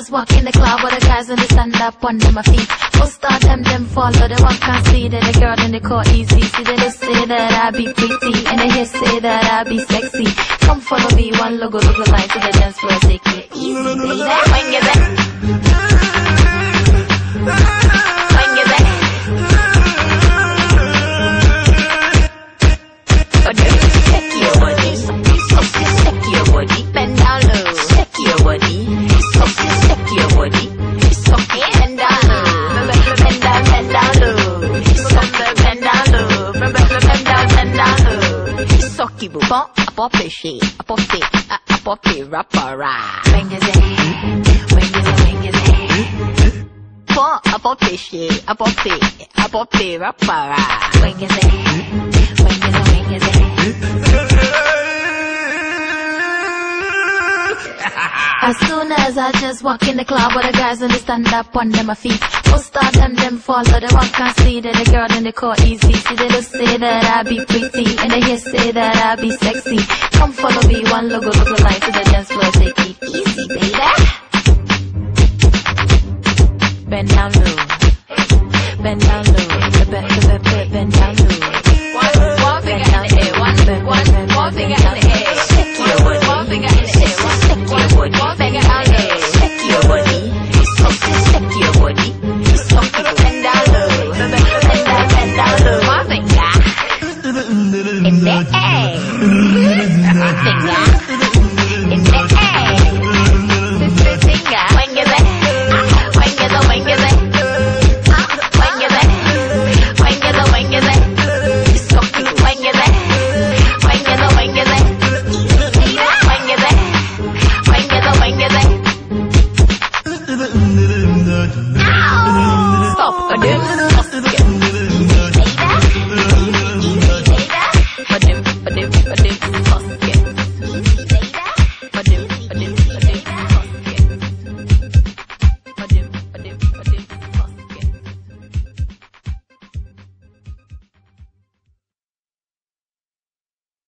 just walk in the club with the guys and they stand up on my feet. Most of them, them follow, they walk and see that the girl in the car easy. See that they say that I be pretty and they hear say that I be sexy. Come follow me, one logo, logo line to the dance floor, take it easy, baby. When you there, pop, a pop it shit, a pop it, a a pop it rapper. When you say, when you say, when you say, Pop, a pop it shit, a pop it, a pop it rapper rah. when you As soon as I just walk in the club with the guys and they stand up on them feet. Most of them, them follow, they walk and see that the girl in the car easy. See they just say that I be pretty and they hear say that I be sexy. Come follow me, one logo, logo line to the dance floor, take it easy, baby. Bend down low, bend down low. It's it.